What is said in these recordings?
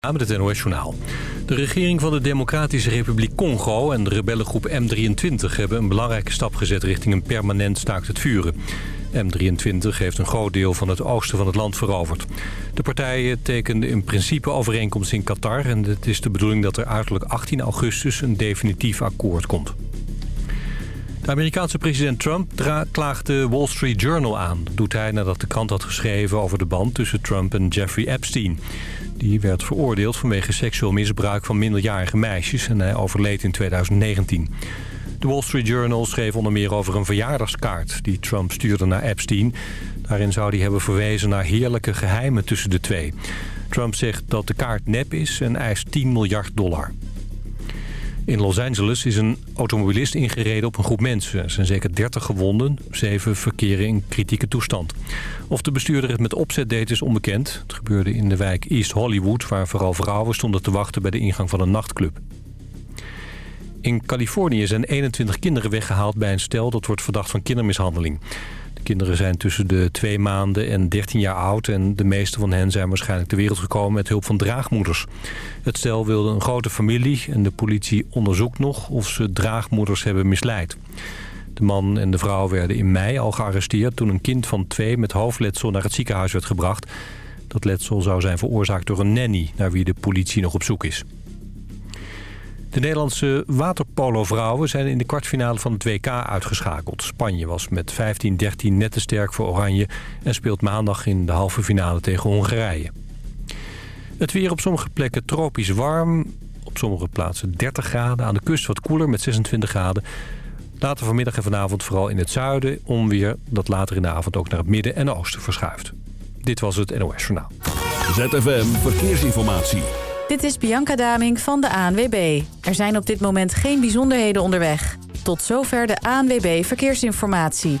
met het NOS-journaal. De regering van de Democratische Republiek Congo en de rebellengroep M23... hebben een belangrijke stap gezet richting een permanent staakt het vuren. M23 heeft een groot deel van het oosten van het land veroverd. De partijen tekenden een principeovereenkomst in Qatar... en het is de bedoeling dat er uiterlijk 18 augustus een definitief akkoord komt. De Amerikaanse president Trump klaagt de Wall Street Journal aan. Doet hij nadat de krant had geschreven over de band tussen Trump en Jeffrey Epstein. Die werd veroordeeld vanwege seksueel misbruik van minderjarige meisjes... en hij overleed in 2019. De Wall Street Journal schreef onder meer over een verjaardagskaart... die Trump stuurde naar Epstein. Daarin zou hij hebben verwezen naar heerlijke geheimen tussen de twee. Trump zegt dat de kaart nep is en eist 10 miljard dollar. In Los Angeles is een automobilist ingereden op een groep mensen. Er zijn zeker 30 gewonden, zeven verkeren in kritieke toestand. Of de bestuurder het met opzet deed is onbekend. Het gebeurde in de wijk East Hollywood... waar vooral vrouwen stonden te wachten bij de ingang van een nachtclub. In Californië zijn 21 kinderen weggehaald bij een stel... dat wordt verdacht van kindermishandeling. De kinderen zijn tussen de twee maanden en 13 jaar oud... en de meeste van hen zijn waarschijnlijk ter wereld gekomen met hulp van draagmoeders. Het stel wilde een grote familie en de politie onderzoekt nog of ze draagmoeders hebben misleid. De man en de vrouw werden in mei al gearresteerd toen een kind van twee met hoofdletsel naar het ziekenhuis werd gebracht. Dat letsel zou zijn veroorzaakt door een nanny naar wie de politie nog op zoek is. De Nederlandse waterpolo-vrouwen zijn in de kwartfinale van het WK uitgeschakeld. Spanje was met 15-13 net te sterk voor Oranje... en speelt maandag in de halve finale tegen Hongarije. Het weer op sommige plekken tropisch warm. Op sommige plaatsen 30 graden. Aan de kust wat koeler met 26 graden. Later vanmiddag en vanavond vooral in het zuiden. Onweer dat later in de avond ook naar het midden en oosten verschuift. Dit was het NOS Journaal. ZFM Verkeersinformatie. Dit is Bianca Daming van de ANWB. Er zijn op dit moment geen bijzonderheden onderweg. Tot zover de ANWB Verkeersinformatie.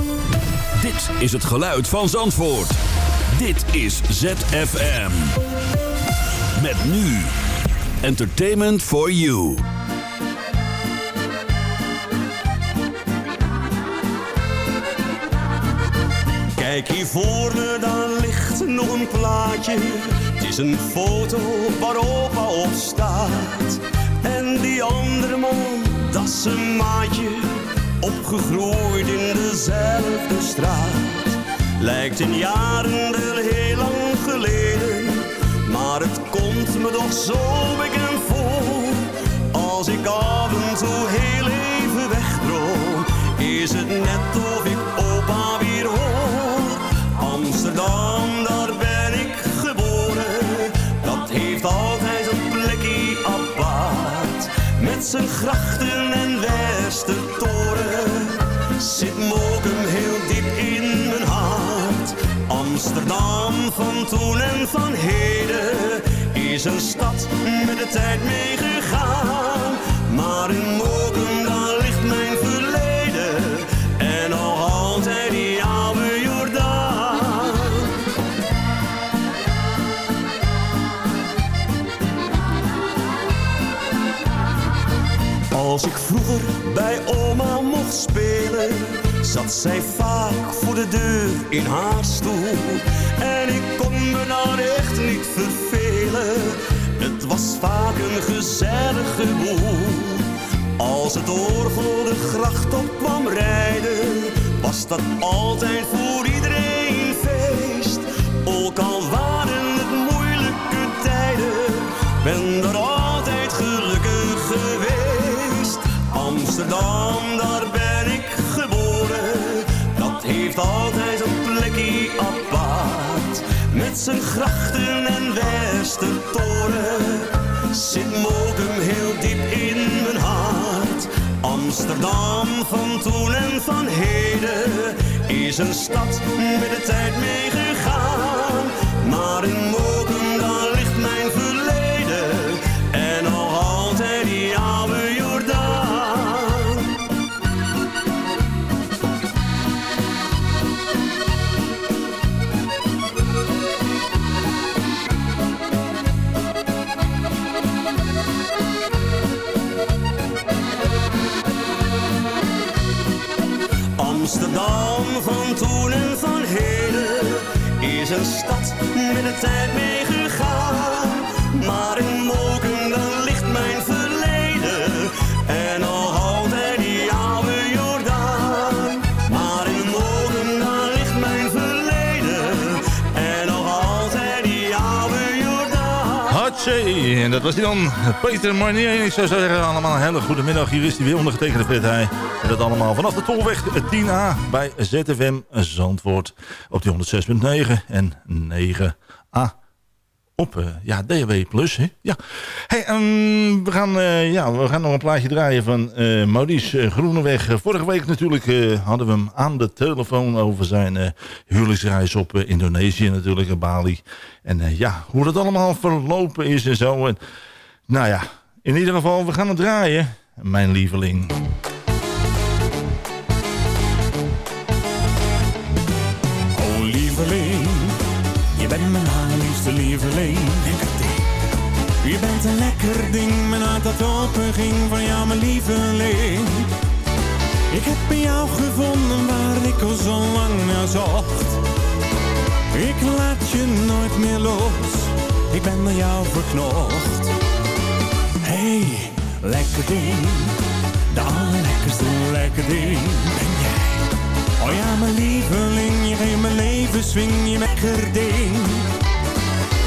Dit is het geluid van Zandvoort. Dit is ZFM. Met nu. Entertainment for you. Kijk hier voor me, dan ligt nog een plaatje. Het is een foto waar opa op staat. En die andere man, dat is een maatje. Opgegroeid in dezelfde straat. Lijkt in jaren wel heel lang geleden. Maar het komt me toch zo bekend voor. Als ik af en toe heel even wegdroom. Is het net of ik opa weer hoor. Amsterdam, daar ben ik geboren. Dat heeft altijd een plekje apart. Met zijn grachten en Westertoren. Amsterdam van toen en van heden. Is een stad met de tijd meegegaan. Maar in Mokum, daar ligt mijn verleden. En nog altijd die oude Jordaan. Als ik vroeger bij zat zij vaak voor de deur in haar stoel. En ik kon me dan echt niet vervelen, het was vaak een gezellige boel. Als het orgel de gracht op kwam rijden, was dat altijd voor iedereen Zijn grachten en Westertoren, zit Mokum heel diep in mijn hart. Amsterdam van toen en van heden, is een stad met de tijd meegegaan. Maar in Mokum, van toen en van heden is een stad met de tijd meegegaan. Maar in Mokum En dat was hij dan. Peter Marnier. Ik zou zeggen, allemaal een hele goede middag. Hier is hij weer ondergetekende Fred Heij. En dat allemaal vanaf de Tolweg 10A bij ZFM Zandvoort. Op die 106.9 en 9A. Eh, ja, DHB Plus. Hè? Ja. Hey, ehm, we, gaan, eh, ja, we gaan nog een plaatje draaien van eh, Maurice Groeneweg. Vorige week natuurlijk hadden we hem aan de telefoon over zijn huwelijksreis op Indonesië natuurlijk, in Bali. En ja, hoe dat allemaal verlopen is en zo. En, nou ja, in ieder geval, we gaan het draaien. Mijn lieveling. Lieveling. Je bent een lekker ding, mijn hart dat open ging van jou mijn lieveling. Ik heb in jou gevonden waar ik al zo lang naar zocht. Ik laat je nooit meer los, ik ben naar jou verknocht. Hey, lekker ding, de allerlekkerste lekker ding ben jij. Oh ja, mijn lieveling, je geeft mijn leven swing, je lekker ding.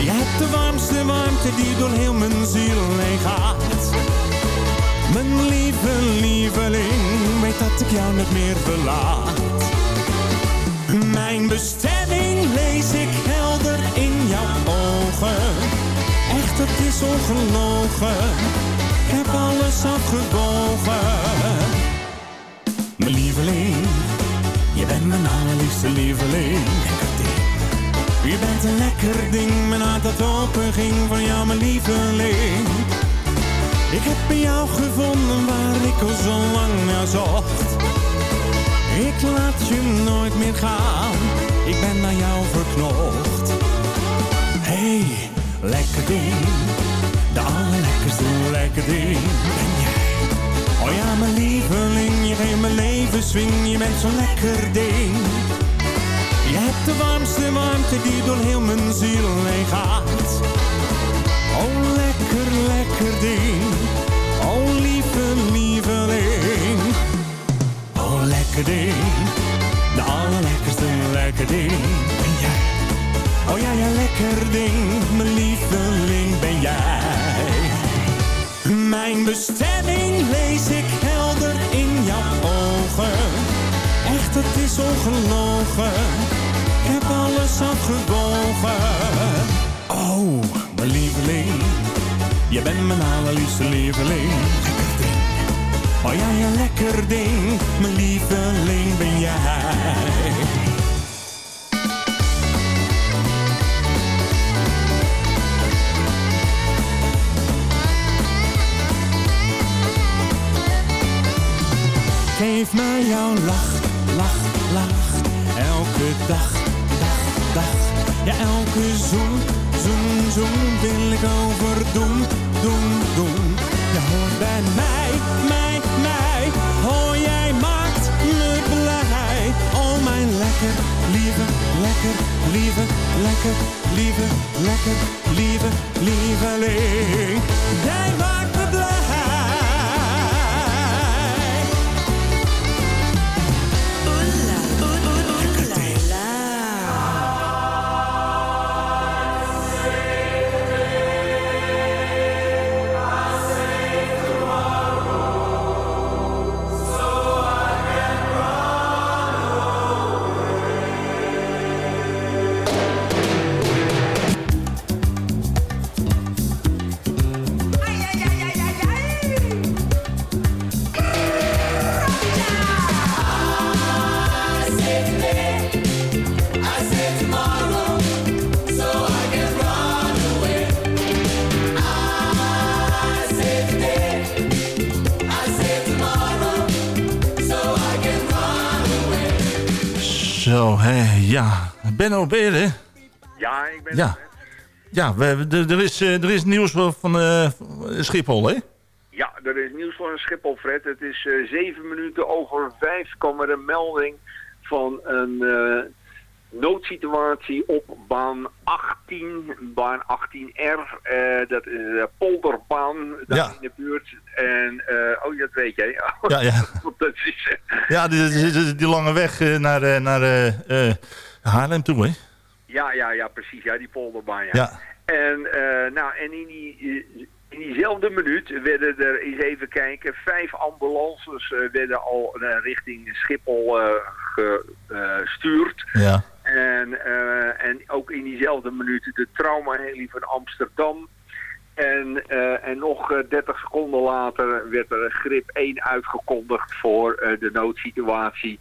Je hebt de warmste warmte die door heel mijn ziel heen gaat. Mijn lieve lieveling, weet dat ik jou niet meer verlaat. Mijn bestemming lees ik helder in jouw ogen. Echt, het is ongelogen. Ik heb alles afgewogen. Mijn lieveling, je bent mijn allerliefste lieveling. Je bent een lekker ding, mijn hart dat open ging van jou, mijn lieveling. Ik heb in jou gevonden waar ik al zo lang naar zocht. Ik laat je nooit meer gaan, ik ben naar jou verknocht. Hey, lekker ding, de allerlekkerste lekker ding ben jij. Oh ja, mijn lieveling, je geeft mijn leven swing, je bent zo'n lekker ding. De warmste warmte die door heel mijn ziel heen gaat. Oh, lekker, lekker ding. Oh, lieve lieveling. Oh, lekker ding. De allerlekkerste lekker ding ben jij. Oh ja, ja, lekker ding. Mijn lieveling ben jij. Mijn bestemming lees ik helder in jouw ogen. Echt, het is ongelogen. Heb alles afgewogen. Oh, mijn lieveling. Je bent mijn allerliefste lieveling. Lekker ding. Oh ja, ja, lekker ding. Mijn lieveling ben jij. Geef mij jouw lach, lach, lach. Elke dag, Ja, elke zoen, zoen, zoen wil ik overdoen, doen, doen. Je hoort bij mij, mij, mij. Oh, jij maakt me blij. Oh, mijn lekker, lieve, lekker, lieve, lekker, lieve, lekker, lieve, lieveling. Jij maakt Benno, er? Ja, ik ben Ja. er. Ja, we, er, is, eh, er is nieuws van, eh, Schiphol, hè? Ja, er is nieuws van Schiphol, Fred. Het is eh, zeven minuten over vijf kwam er een melding van een noodsituatie op baan 18, baan 18R. eh, dat is de polderbaan daar Ja. in de buurt. En, oh, dat weet jij. Ja, ja. Dat is, Ja, die, die, die- lange weg naar, naar Haarlem toe, hè? ja, ja, ja, precies. Ja, die polderbaan, ja. Ja. En, eh, nou, en in, die, in diezelfde minuut werden er, eens even kijken, vijf ambulances eh, werden al eh, richting Schiphol gestuurd. Ja. En, en ook in diezelfde minuut de traumaheli van Amsterdam. En, en nog eh, 30 seconden later werd er grip 1 uitgekondigd voor de noodsituatie.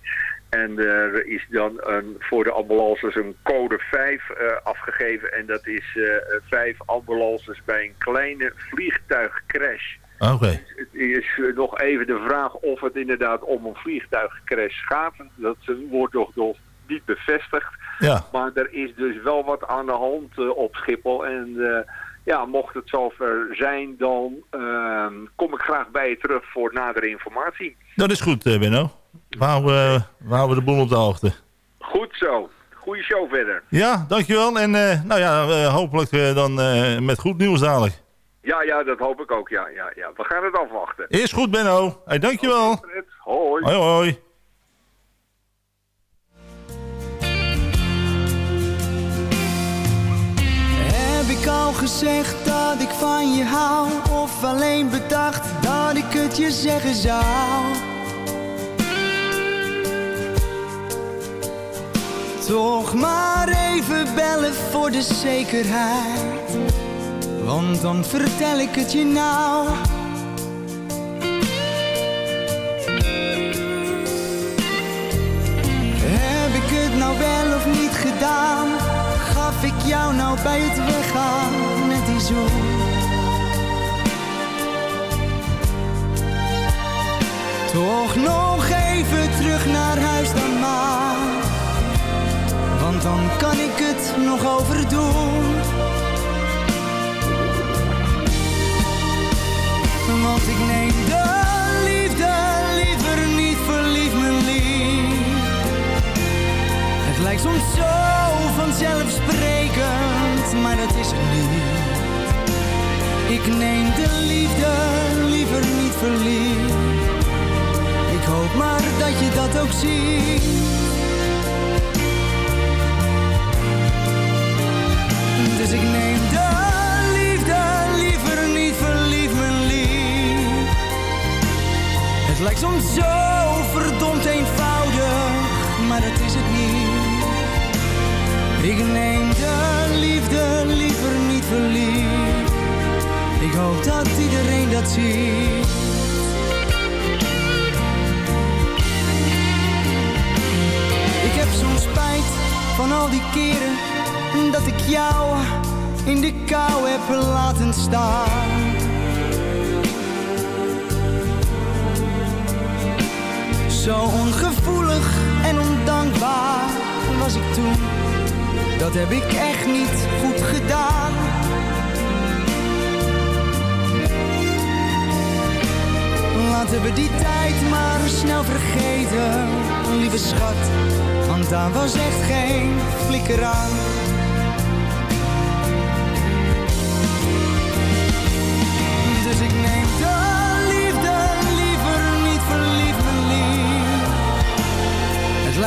En er is dan een, voor de ambulances een code 5 eh, afgegeven. En dat is eh, vijf ambulances bij een kleine vliegtuigcrash. Oké. Het is eh, nog even de vraag of het inderdaad om een vliegtuigcrash gaat. Dat eh, wordt nog, nog niet bevestigd. Ja. Maar er is dus wel wat aan de hand eh, op Schiphol. En eh, ja, mocht het zover zijn, dan ehm, kom ik graag bij je terug voor nadere informatie. Dat is goed, eh, Benno. We houden, eh, we houden de boel op de hoogte. Goed zo. Goeie show verder. Ja, dankjewel. En eh, nou ja, hopelijk eh, dan eh, met goed nieuws dadelijk. Ja, ja, dat hoop ik ook. Ja, ja, ja. We gaan het afwachten. Is goed, Benno. Hey, dankjewel. Hoi. Hoi, hoi. Heb ik al gezegd dat ik van je hou? Of alleen bedacht dat ik het je zeggen zou? Toch maar even bellen voor de zekerheid. Want dan vertel ik het je nou. Heb ik het nou wel of niet gedaan? Gaf ik jou nou bij het weggaan net die zoen? Toch nog even terug naar huis dan maar. Want dan kan ik het nog overdoen. Want ik neem de liefde liever niet verliefd, mijn lief. Het lijkt soms zo vanzelfsprekend, maar dat is het niet. Ik neem de liefde liever niet verliefd. Ik hoop maar dat je dat ook ziet. Ik neem de liefde liever niet verliefd, mijn lief. Het lijkt soms zo verdomd eenvoudig, maar dat is het niet. Ik neem de liefde liever niet verliefd. Ik hoop dat iedereen dat ziet. Ik heb soms spijt van al die keren dat ik jou in de kou heb laten staan. Zo ongevoelig en ondankbaar was ik toen. Dat heb ik echt niet goed gedaan. Laten we die tijd maar snel vergeten, lieve schat. Want daar was echt geen flikker aan.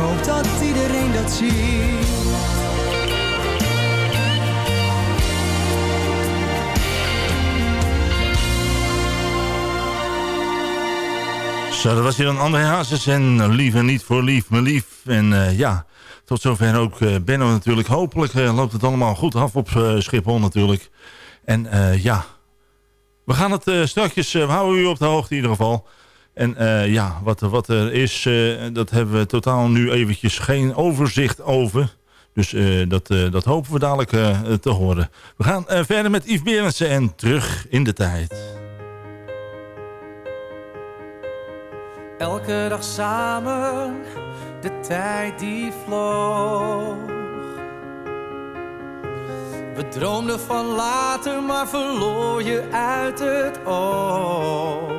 hoop dat iedereen dat ziet. Zo, dat was hier een André Hazes en Lief en Niet voor Lief, me lief. En uh, ja, tot zover ook uh, Benno natuurlijk. Hopelijk loopt het allemaal goed af op Schiphol natuurlijk. En ja, we gaan het straks, we houden u op de hoogte in ieder geval. En ja, wat, wat er is, dat hebben we totaal nu eventjes geen overzicht over. Dus dat, dat hopen we dadelijk te horen. We gaan verder met Yves Berendsen en terug in de tijd. Elke dag samen, de tijd die vloog. We droomden van later, maar verloor je uit het oog.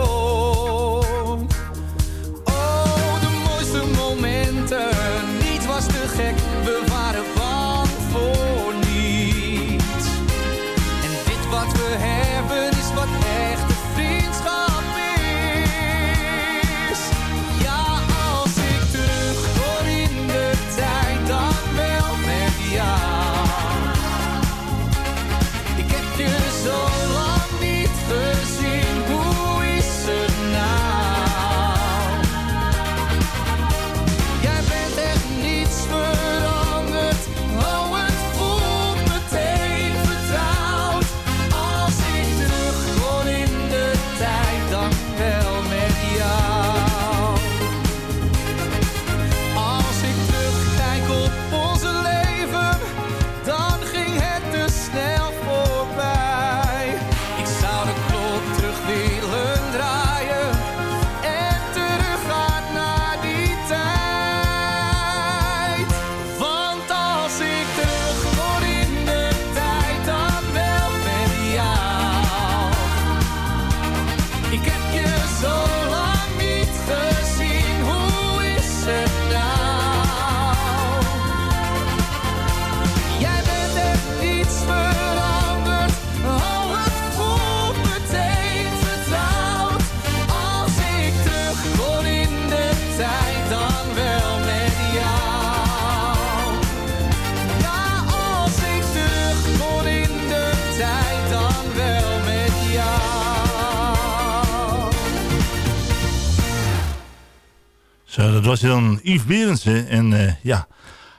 Zo, dat was dan Yves Berendsen. En eh, ja,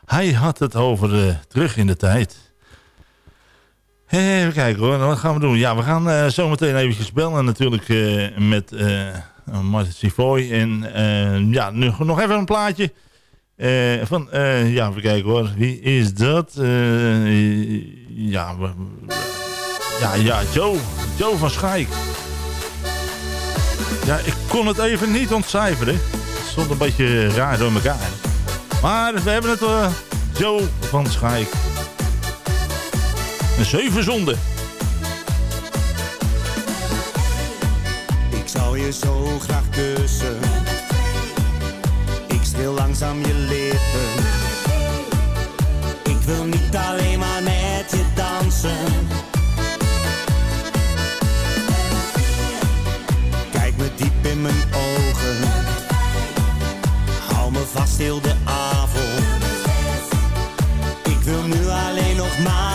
hij had het over eh, terug in de tijd. Even kijken hoor, wat gaan we doen? Ja, we gaan eh, zo meteen eventjes bellen natuurlijk met Martin Sivoy. En ja, nu, nog even een plaatje. van, ja, even kijken hoor. Wie is dat? Ja, ja, ja, Joe. Joe van Schaik. Ja, ik kon het even niet ontcijferen. Stond een beetje raar door elkaar. Maar we hebben het, eh, Joe van Schaik. Een zeven zonde. Ik zou je zo graag kussen. Ik streel langzaam je lippen. Ik wil niet alleen maar met je dansen. Kijk me diep in mijn ogen. Heel de avond. Ik wil nu alleen nog maar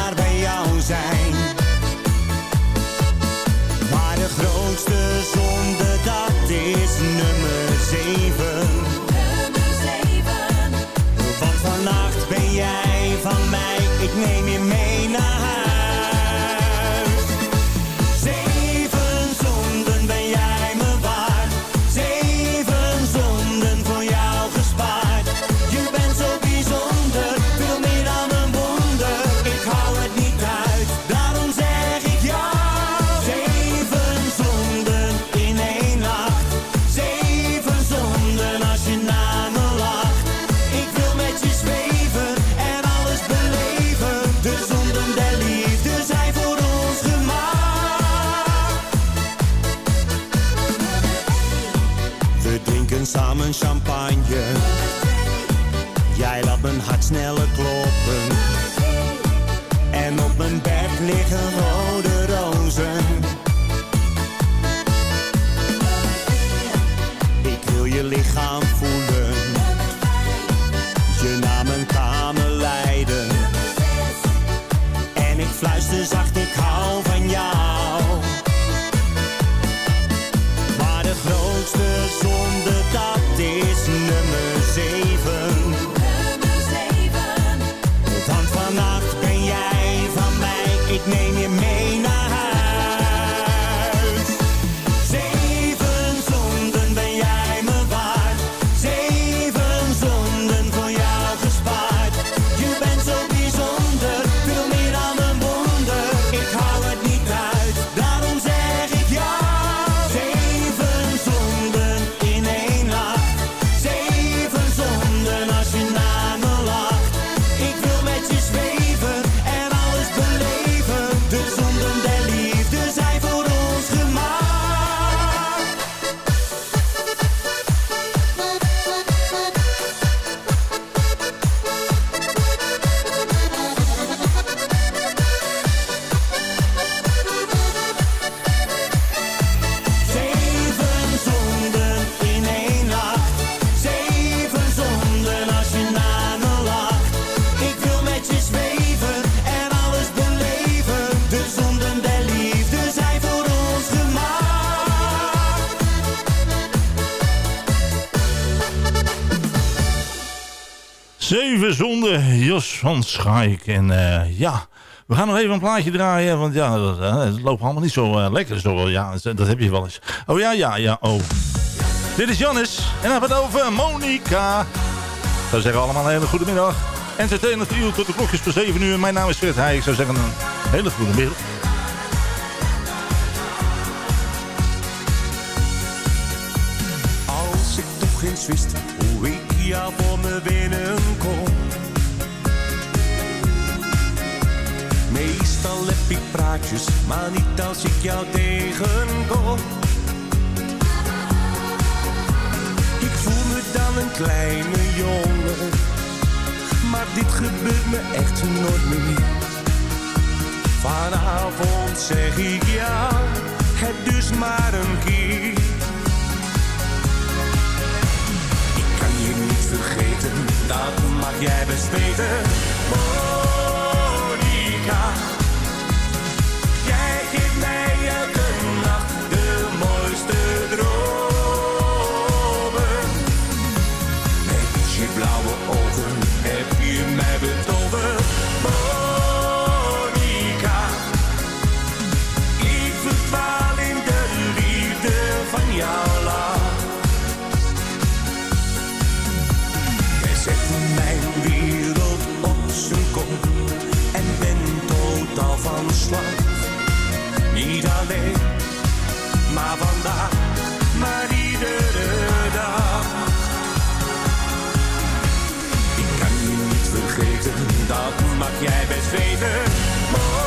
champagne. Jij laat mijn hart sneller kloppen. En op mijn bed liggen Zeven zonden, Jos van Schaik. En eh, ja, we gaan nog even een plaatje draaien. Want ja, dat, eh, het loopt allemaal niet zo eh, lekker. Zo, ja, dat heb je wel eens. Oh ja, ja, ja, oh. Dit is Jannis. En dan hebben het over Monica. Ik zou zeggen allemaal een hele goede middag. Entertainment uur tot de klokjes voor 7 uur. Mijn naam is Fred Heij. Ik zou zeggen een hele goede middag. Als ik toch eens wist jou voor me binnenkom. Meestal heb ik praatjes, maar niet als ik jou tegenkom. Ik voel me dan een kleine jongen, maar dit gebeurt me echt nooit meer. Vanavond zeg ik ja, het dus maar een keer. Dat mag jij best weten. Niet alleen, maar vandaag, maar iedere dag. Ik kan je niet vergeten, dat mag jij best weten.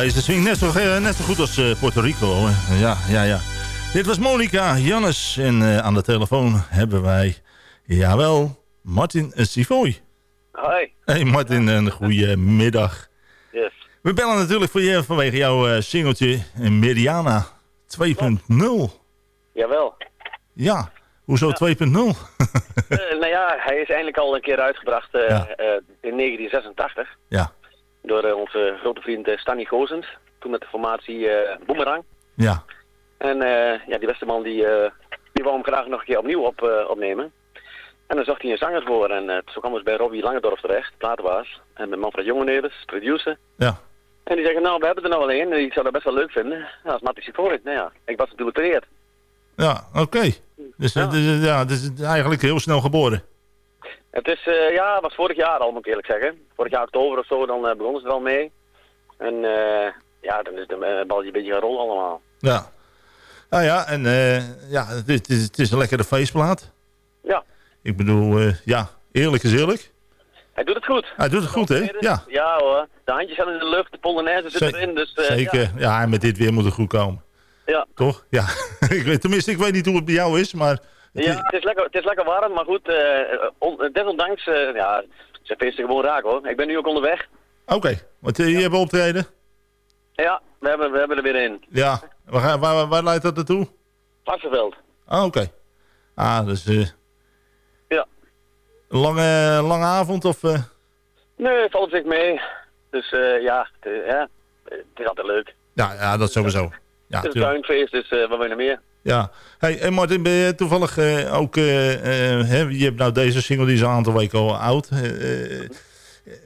Deze swing net zo, eh, net zo goed als eh, Puerto Rico. Ja, ja, ja. Dit was Monica Jannes. En eh, aan de telefoon hebben wij, jawel, Martin Sivoy. Hoi. Hey Martin, een goede middag. Yes. We bellen natuurlijk voor je vanwege jouw singeltje Meriana 2.0. Jawel. Ja, hoezo 2.0? Eh, nou ja, hij is eindelijk al een keer uitgebracht Ja. in 1986 ja, door eh, onze grote vriend eh, Stanny Gozens. Toen met de formatie eh Boomerang. ja, En ja, die beste man die, die wou hem graag nog een keer opnieuw op, opnemen. En dan zocht hij een zanger voor en eh, zo kwam dus bij Robbie Langendorf terecht, platenbaas. En met Manfred Jongenevers, producer. ja. En die zeggen, nou, we hebben er nou alleen. Die zou dat best wel leuk vinden. Ja, als Mattie voor Nou ja, ik was natuurlijk tereerd. Ja, oké. Dus, eh, dus, ja, het is eigenlijk heel snel geboren. Het is, eh, ja, was vorig jaar al, moet ik eerlijk zeggen. Vorig jaar oktober of zo, dan eh, begonnen ze er al mee. En eh, ja, dan is de bal een beetje gaan rollen allemaal. Ja. Nou ja, en ja, het is, het, is, het is een lekkere feestplaat. Ja. Ik bedoel, ja, eerlijk is eerlijk. Hij doet het goed. Hij doet het goed, hè? Ja, Ja hoor, de handjes zijn in de lucht, de polonaise zit erin. Dus, zeker. Ja. Ja. en met dit weer moet het goed komen. Ja. Toch? Ja. tenminste, ik weet niet hoe het bij jou is, maar... Ja, het is, lekker, het is lekker warm, maar goed, eh, on- desondanks, eh, ja, ze feesten gewoon raak hoor. Ik ben nu ook onderweg. Oké, want eh, je hebt optreden. Ja, we hebben, we hebben er weer in. Ja. Waar, waar, waar leidt dat naartoe? Varsenveld. Ah, oké. Ah, dus... Ja. Een lange, lange avond of... eh? Nee, valt op zich mee. Dus ja, het, ja, het is altijd leuk. Ja, ja, dat sowieso. Ja, het is een tuinfeest, dus wat wil je nog meer? Ja. Hey, en Martin, ben je toevallig eh, ook... eh, eh, hè, je hebt nou deze single, die is een aantal weken al oud.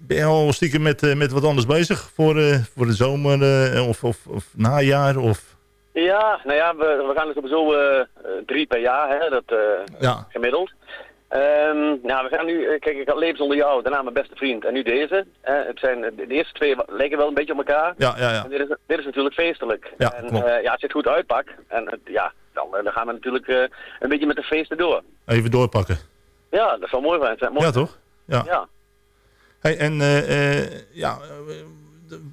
Ben je al stiekem met, met wat anders bezig voor, voor de zomer of, of, of najaar? Of... Ja, nou ja, we, we gaan er sowieso eh, eh, drie per jaar, hè, dat Ja. gemiddeld. Ehm, nou, we gaan nu, kijk, ik had Leven zonder jou, daarna mijn beste vriend en nu deze. Het zijn, de, eerste twee lijken wel een beetje op elkaar. Ja, ja, ja. En dit is, dit is natuurlijk feestelijk. Ja, en eh, ja, als je het goed uitpakt, en ja, dan, eh, dan gaan we natuurlijk eh, een beetje met de feesten door. Even doorpakken. Ja, dat zou mooi zijn. zijn mooi Ja, toch? Ja. Ja. Hey, en eh, ja,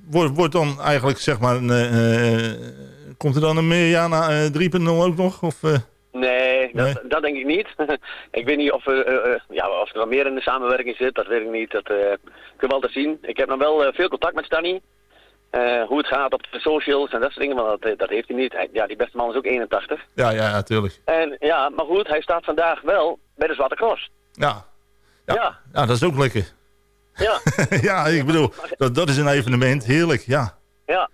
wordt, wordt dan eigenlijk zeg maar... Een, komt er dan een Mirjana eh 3.0 ook nog? Of, eh? Nee, dat, Nee? dat denk ik niet. ik weet niet of, ja, of er nog meer in de samenwerking zit, dat weet ik niet. Dat eh, kunnen we altijd zien. Ik heb nog wel veel contact met Stanny. Eh, hoe het gaat op de socials en dat soort dingen, maar dat, eh, dat heeft hij niet. Hij- ja, die beste man is ook 81. Ja, ja, ja, tuurlijk. En ja, maar goed, hij staat vandaag wel bij de Zwarte Cross. Ja. Ja. Ja. ja, dat is ook lekker. Ja, ja, ik bedoel, dat, dat is een evenement. Heerlijk, ja. ja.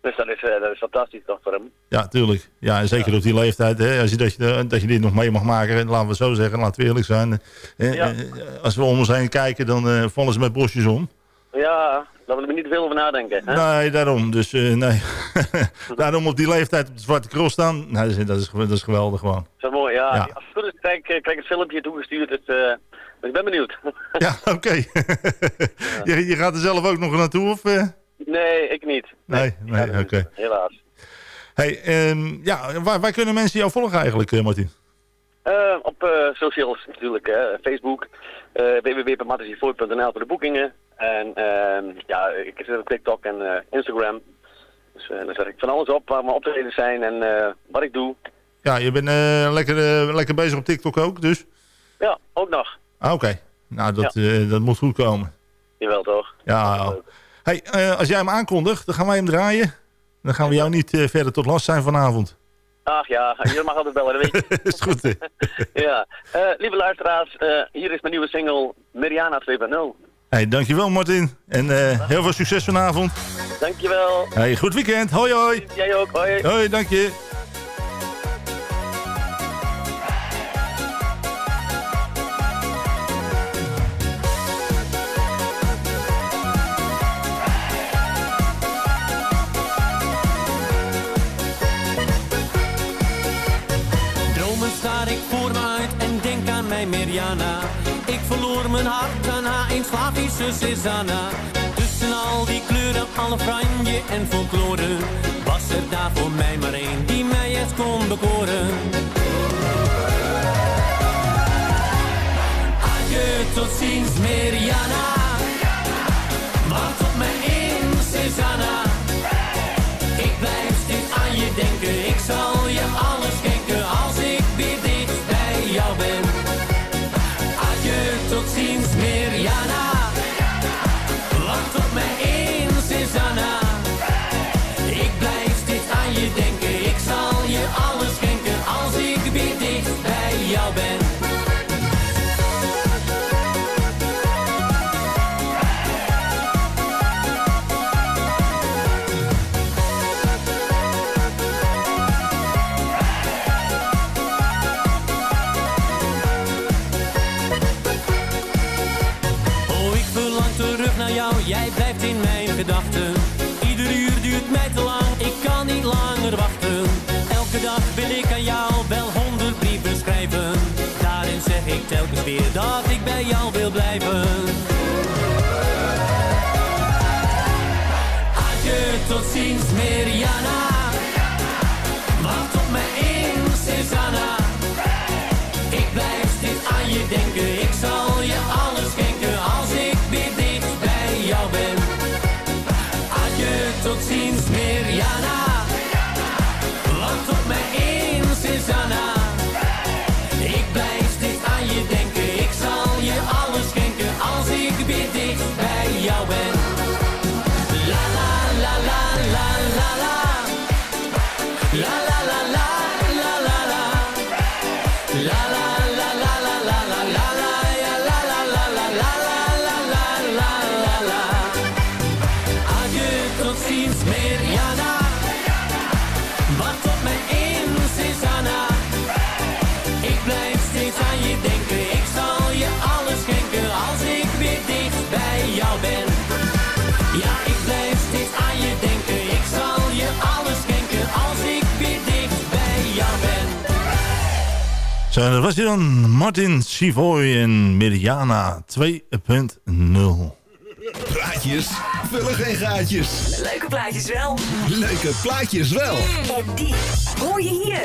Dus dat is, eh, dat is fantastisch toch voor hem. Ja, tuurlijk. Ja, en zeker op die leeftijd. Hè, als je, dat, je, dat je dit nog mee mag maken, laten we zo zeggen, laten we eerlijk zijn. Eh, Ja. eh, als we om ons heen kijken, dan eh, vallen ze met bosjes om. Ja, daar wil ik niet veel over nadenken. Hè? Nee, daarom. Dus eh, nee. daarom op die leeftijd op de Zwarte Cross staan. Nou, dat, is, dat, is, dat is geweldig gewoon. Zo mooi, ja. Ja. Als het goed is, krijg, ik- krijg ik het filmpje toegestuurd, dus eh, ik ben benieuwd. Ja, oké. je, je gaat er zelf ook nog naartoe? Of, eh? nee, ik niet. Nee, nee, oké. Helaas. Hey, ehm, ja, waar, waar kunnen mensen jou volgen eigenlijk, Martin? Op socials natuurlijk, hè. Facebook, uh, voor de boekingen. En ehm, ja, ik zit op TikTok en eh, Instagram. Dus eh, daar zet ik van alles op waar mijn optredens zijn en eh, wat ik doe. Ja, je bent lekker, lekker bezig op TikTok ook, dus? Ja, ook nog. Ah, oké. Nou, dat, eh, dat moet goed komen. Jawel toch? Ja. Hey, als jij hem aankondigt, dan gaan wij hem draaien. Dan gaan we jou niet verder tot last zijn vanavond. Ach ja, je mag altijd bellen, dat weet je. is goed, hè? ja. Lieve luisteraars, hier is mijn nieuwe single Meriana 2.0. Hey, dankjewel Martin. En eh, heel veel succes vanavond. Dankjewel. Hey, goed weekend. Hoi hoi. Jij ook, hoi. Hoi, dank je. Dromen staar ik voor me uit en denk aan mijn Mirjana mijn hart aan haar een Slavische Susanna. Tussen al die kleuren, alle franje en folklore, was er daar voor mij maar één die mij het kon bekoren. Adieu, tot ziens Mirjana. wacht op mij in Susanna. Ik blijf steeds aan je denken, ik zal je alles Zo, dat was hij dan. Martin Sivoy en Meriana 2.0. Praatjes vullen geen gaatjes. Leuke plaatjes wel. Leuke plaatjes wel. En die hoor je hier.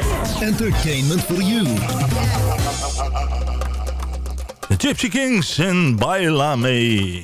Entertainment for you. De Gypsy Kings en Baila Me.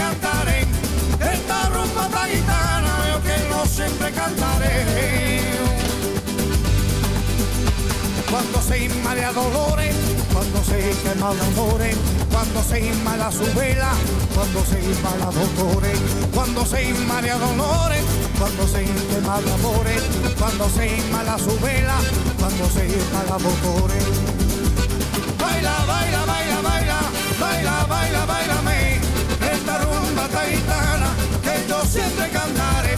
Siempre cantaré. Cuando se inmala dolores, cuando se quema de amores, cuando se inmala su vela, cuando se inmala dolores, cuando se inmala dolores, cuando se quema de amores, cuando se inmala su vela, cuando se inmala dolores. Baila, baila, baila, baila, baila, baila, baila, esta rumba esta gitana que yo siempre cantaré,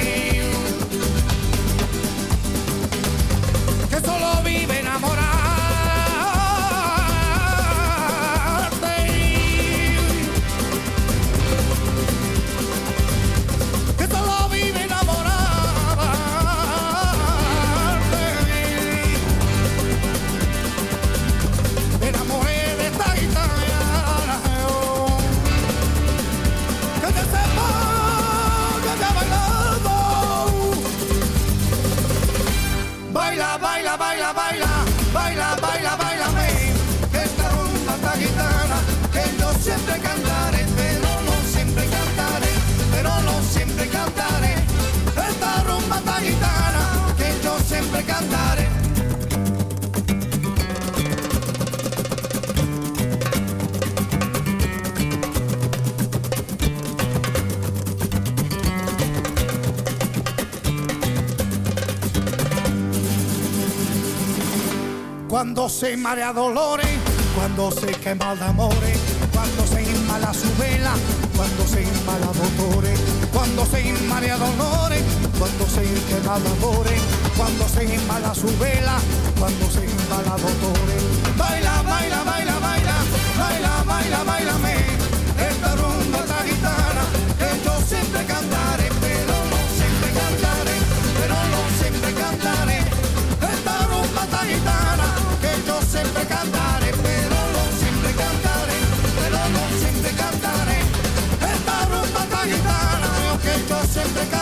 Siempre cantaré. Cuando se marea dolores, cuando se quema de amores, cuando se inmala su vela, cuando se inmala dolores, cuando se inmala dolores, cuando se quema de amores, cuando se inmala su vela, cuando se inmala dolores. Baila, baila, baila, baila, baila, baila, baila, esta rumba esta gitana que yo siempre cantaré, pero no siempre cantaré, pero no siempre cantaré. Esta rumba esta gitana que yo siempre cantaré, pero no siempre cantaré, pero no siempre cantaré. Esta rumba esta yo que yo siempre cantaré,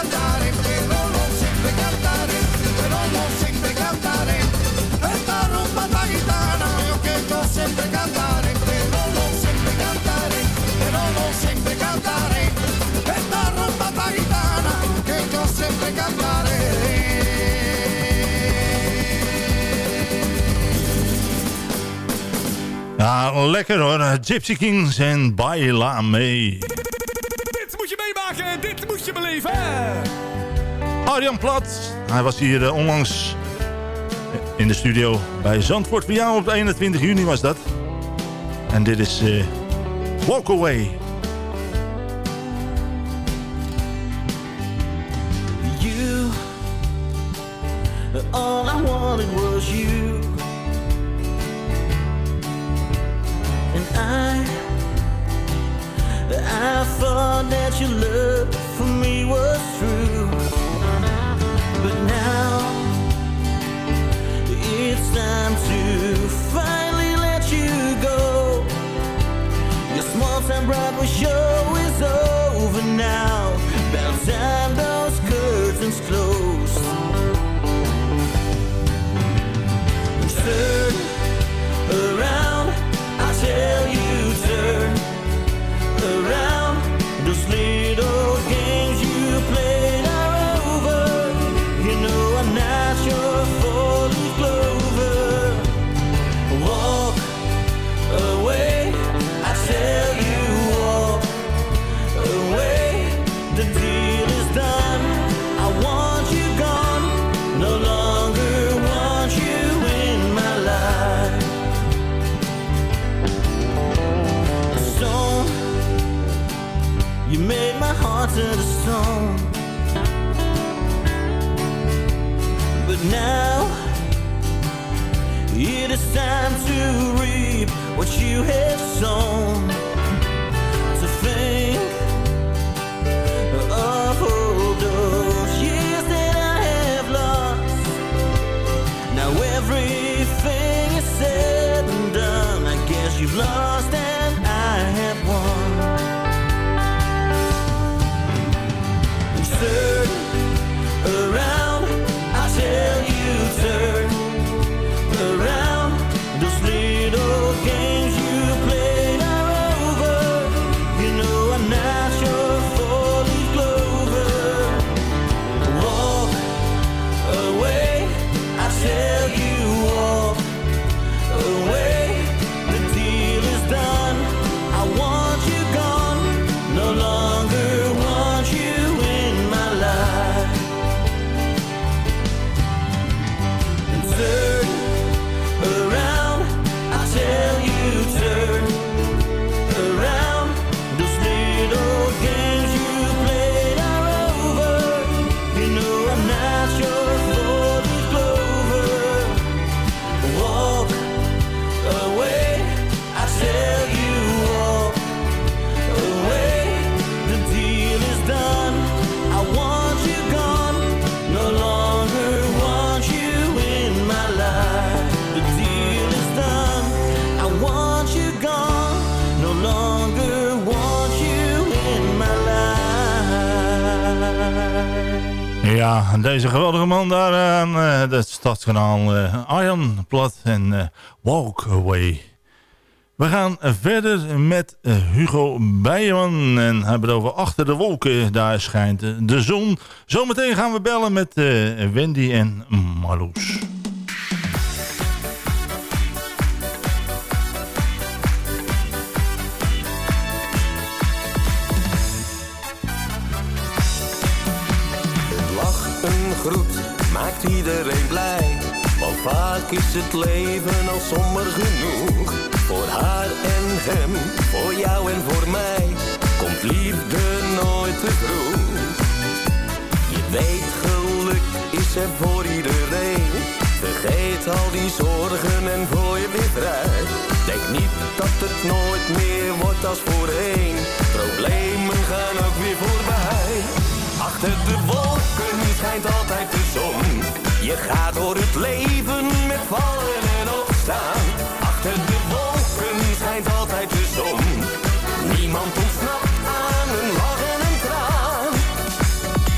Ja, lekker hoor. Gypsy Kings en Baila Me. Dit moet je meemaken, dit moet je beleven. Arjan Plat, hij was hier eh, onlangs in de studio bij Zandvoort. Voor jou op de 21 juni was dat. En dit is eh, Walk Away. Small time Broadway show is over now. Deze geweldige man daar aan eh, het stadskanaal uh, Arjan Plat en eh, Walk Away. We gaan verder met eh, Hugo Bijeman en hebben het over achter de wolken. Daar schijnt eh, de zon. Zometeen gaan we bellen met eh, Wendy en Marloes. Groet, maakt iedereen blij. Want vaak is het leven al somber genoeg. Voor haar en hem, voor jou en voor mij. Komt liefde nooit te vroeg. Je weet, geluk is er voor iedereen. Vergeet al die zorgen en gooi je weer vrij. Denk niet dat het nooit meer wordt als voorheen. Problemen gaan ook weer voorbij. Achter de wolken schijnt altijd de zon. Je gaat door het leven met vallen en opstaan. Achter de wolken schijnt altijd de zon. Niemand ontsnapt aan een lach en een traan.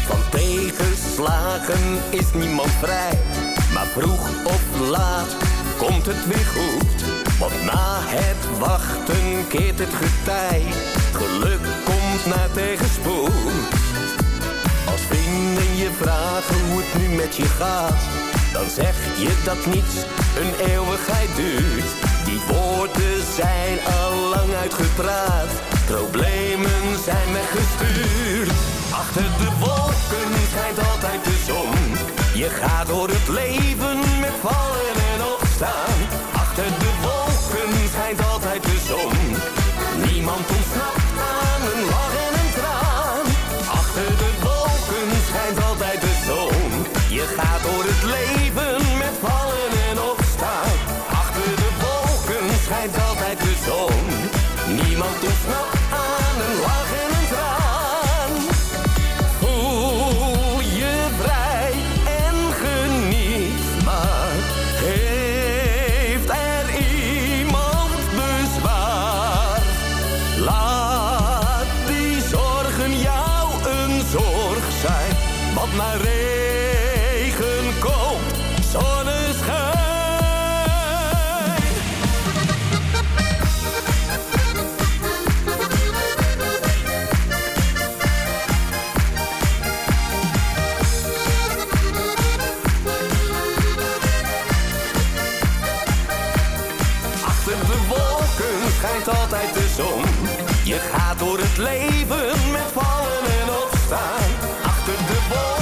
Van tegenslagen is niemand vrij. Maar vroeg of laat komt het weer goed. Want na het wachten keert het getij. Geluk komt na tegenspoed. Vrienden je vragen hoe het nu met je gaat, dan zeg je dat niets een eeuwigheid duurt. Die woorden zijn al lang uitgepraat, problemen zijn weggestuurd. Achter de wolken schijnt altijd de zon. Je gaat door het leven met vallen en opstaan.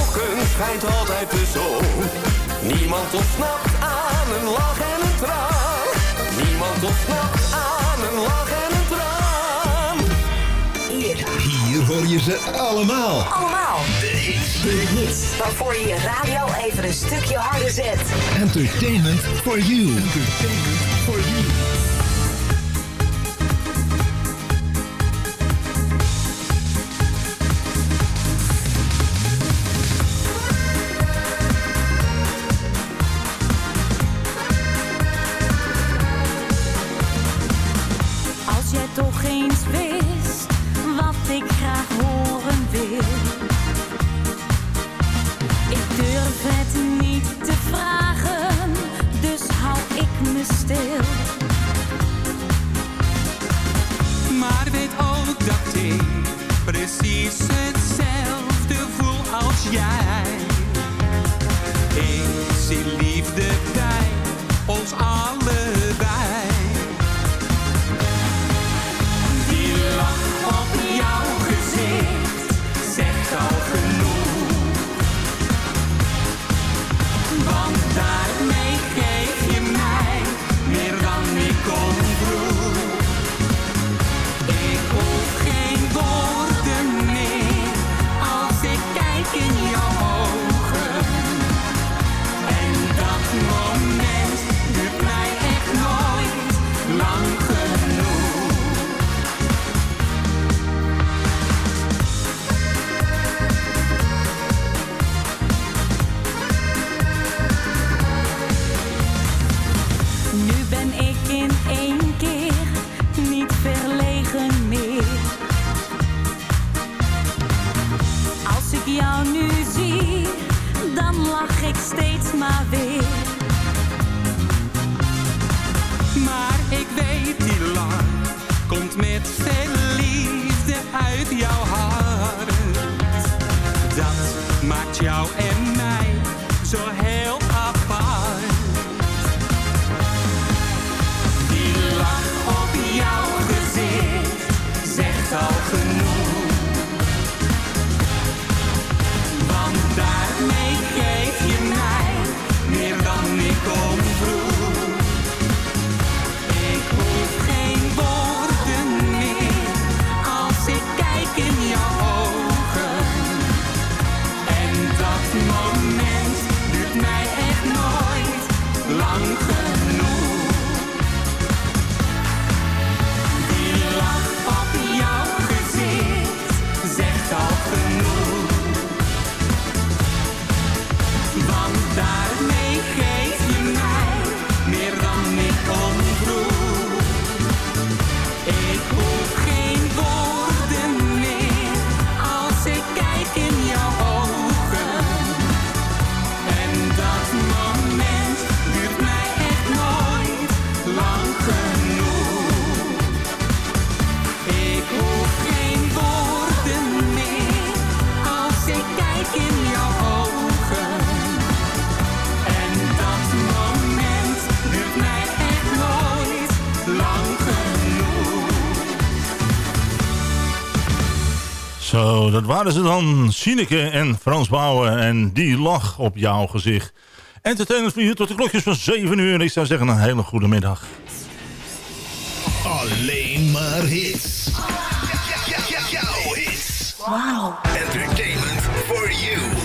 ogen schijnt altijd de zon. Niemand ontsnapt aan een lach en een traan. Niemand ontsnapt aan een lach en een traan. Hier. Hier hoor je ze allemaal. Allemaal. De hits. De hits. Waarvoor je je radio even een stukje harder zet. Entertainment for you. Entertainment for you. dat waren ze dan, Sineke en Frans Bouwen. En die lag op jouw gezicht. Entertainment van hier tot de klokjes van 7 uur. Ik zou zeggen een hele goede middag. Alleen maar hits. Jouw hits. Wow. Entertainment for you.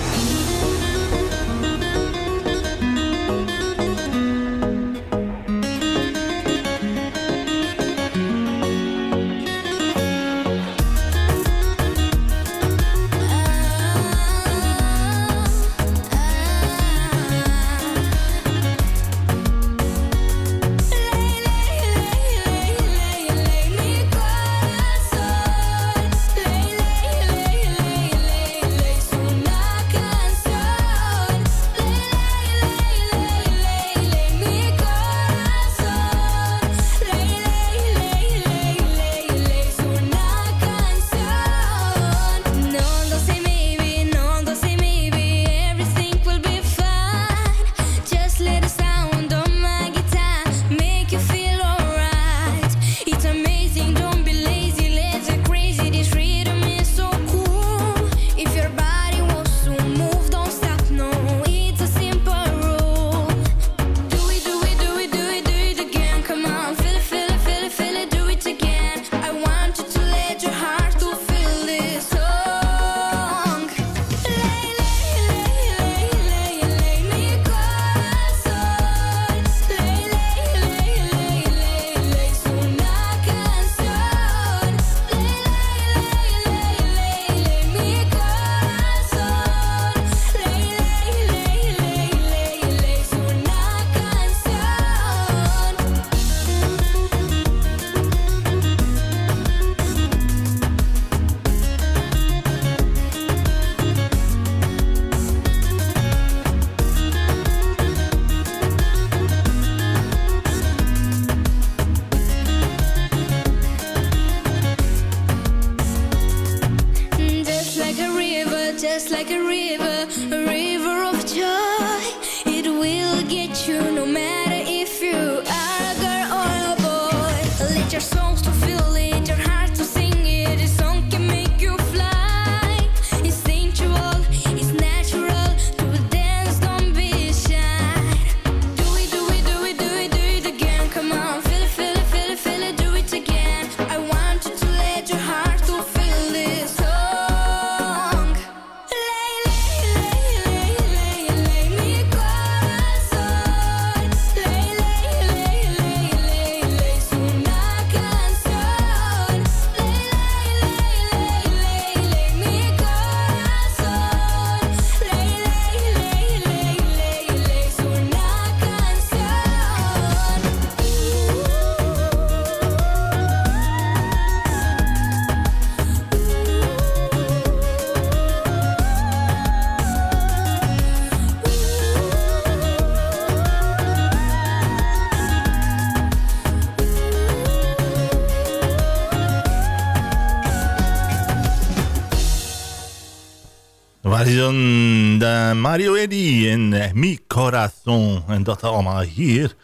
Mario Eddy en uh, Mi Corazon. En dat allemaal hier.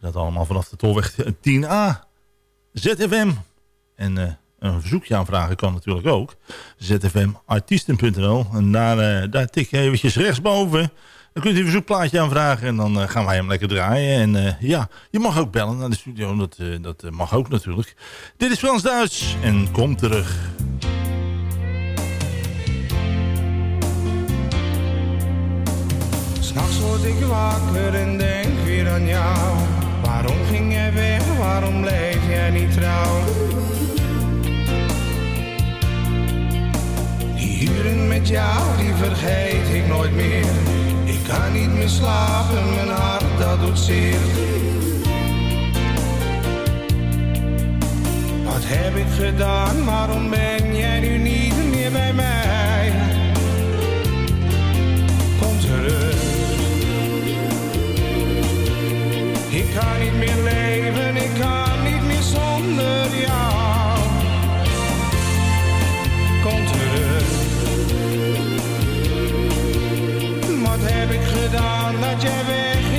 Dat allemaal vanaf de tolweg 10A. ZFM. En een verzoekje aanvragen kan natuurlijk ook. zfmartiesten.nl En daar, daar tik je eventjes rechtsboven. Dan kunt u een verzoekplaatje aanvragen en dan gaan wij hem lekker draaien. En ja, je mag ook bellen naar de studio, dat, dat mag ook natuurlijk. Dit is Frans Duits en kom terug. Word ik wakker en denk weer aan jou. Waarom ging jij weg, waarom bleef jij niet trouw? Die uren met jou, die vergeet ik nooit meer. Ik kan niet meer slapen, mijn hart dat doet zeer. Wat heb ik gedaan, waarom ben jij nu niet meer bij mij? Ik kan niet meer leven, ik kan niet meer zonder jou. Kom terug. Wat heb ik gedaan dat jij wegging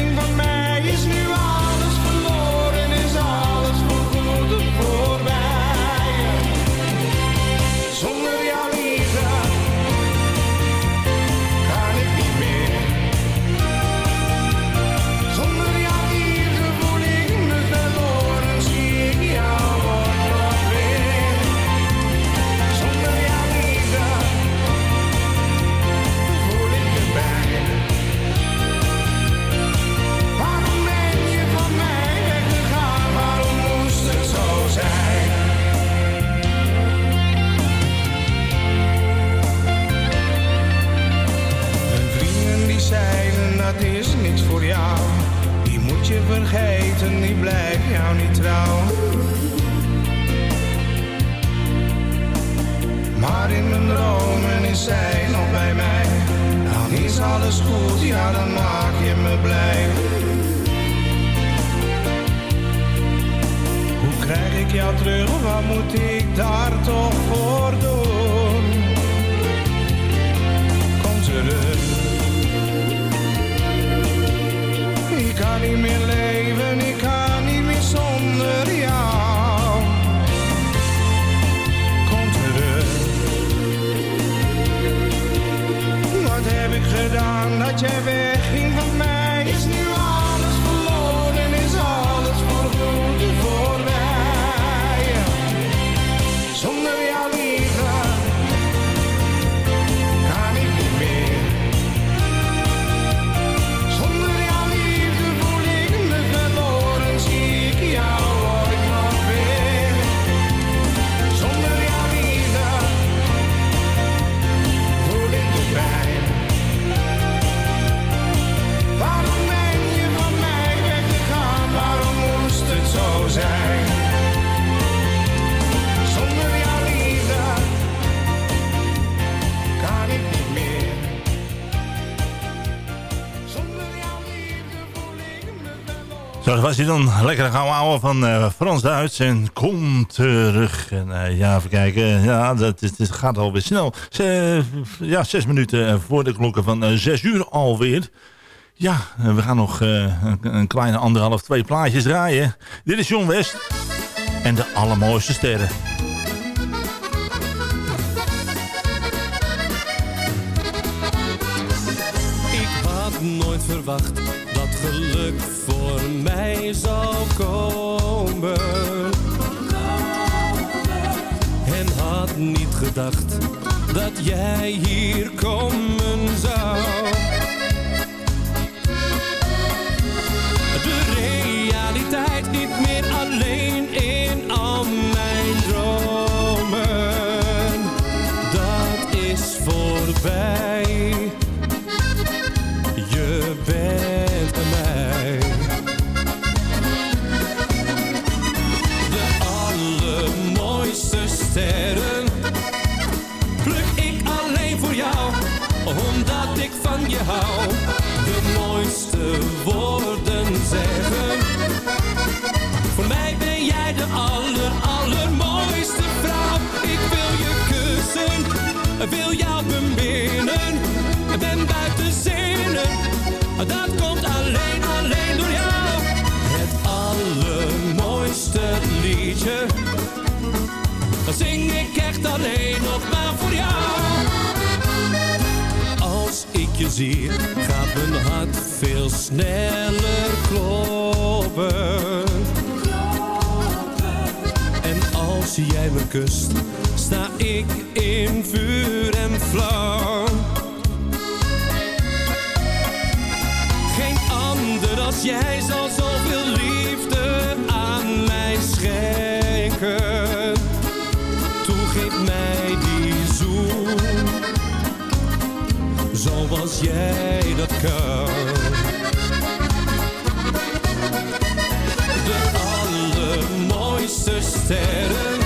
vergeten, die blijft jou niet trouw. Maar in mijn dromen is zij nog bij mij. Dan is alles goed, ja dan maak je me blij. Hoe krijg ik jou terug, wat moet ik daar toch voor doen? Ik kan niet dat was hij dan. Lekker gaan houden van uh, Frans-Duits. En kom terug. En uh, ja, even kijken. Ja, dat, het, het gaat alweer snel. Ze, ja, zes minuten voor de klokken van zes uur alweer. Ja, we gaan nog een, een, kleine anderhalf, twee plaatjes draaien. Dit is John West. En de allermooiste sterren. Ik had nooit verwacht geluk voor mij zou komen. En had niet gedacht dat jij hier komen zou. wil jou beminnen. Ben buiten zinnen, dat komt alleen, alleen door jou. Het allermooiste liedje, dat zing ik echt alleen nog maar voor jou. Als ik je zie, gaat mijn hart veel sneller kloppen als jij me kust, sta ik in vuur en vlam. Geen ander als jij zal zoveel liefde aan mij schenken. Toe geef mij die zoen, zoals jij dat kan. De allermooiste sterren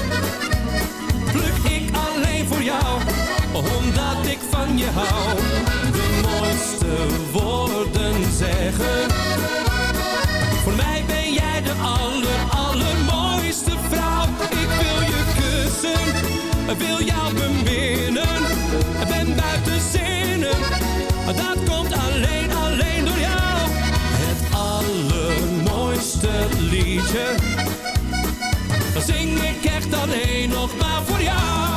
De mooiste woorden zeggen. Voor mij ben jij de aller, allermooiste vrouw. Ik wil je kussen, wil jou beminnen. Ben buiten zinnen, dat komt alleen, alleen door jou. Het allermooiste liedje, dat zing ik echt alleen nog maar voor jou.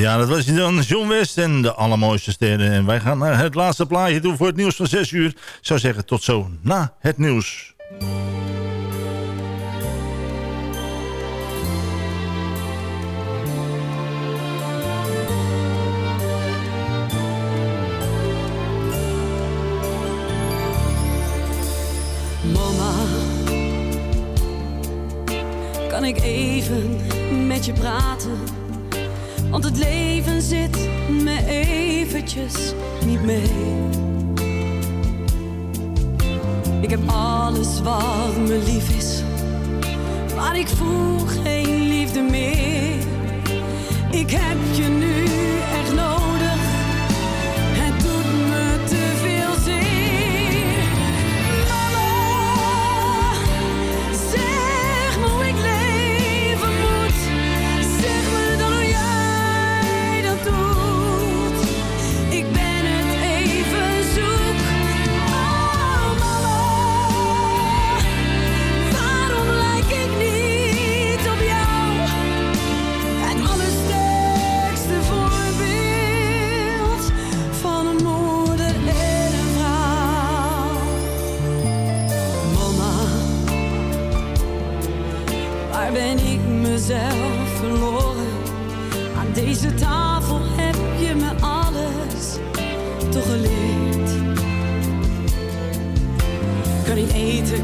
Ja, dat was dan, John West en de allermooiste sterren. En wij gaan naar het laatste plaatje toe voor het nieuws van 6 uur. Ik zou zeggen, tot zo na het nieuws. Wat me lief is, maar ik voel geen liefde meer. Ik heb je nu echt nodig,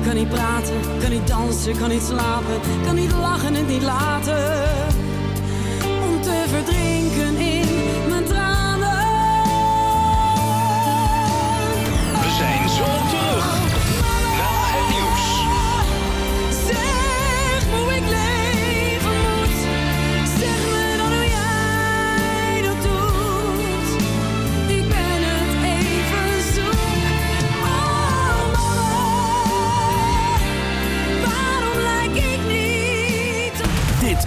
kan niet praten, kan niet dansen, kan niet slapen, kan niet lachen en niet laten.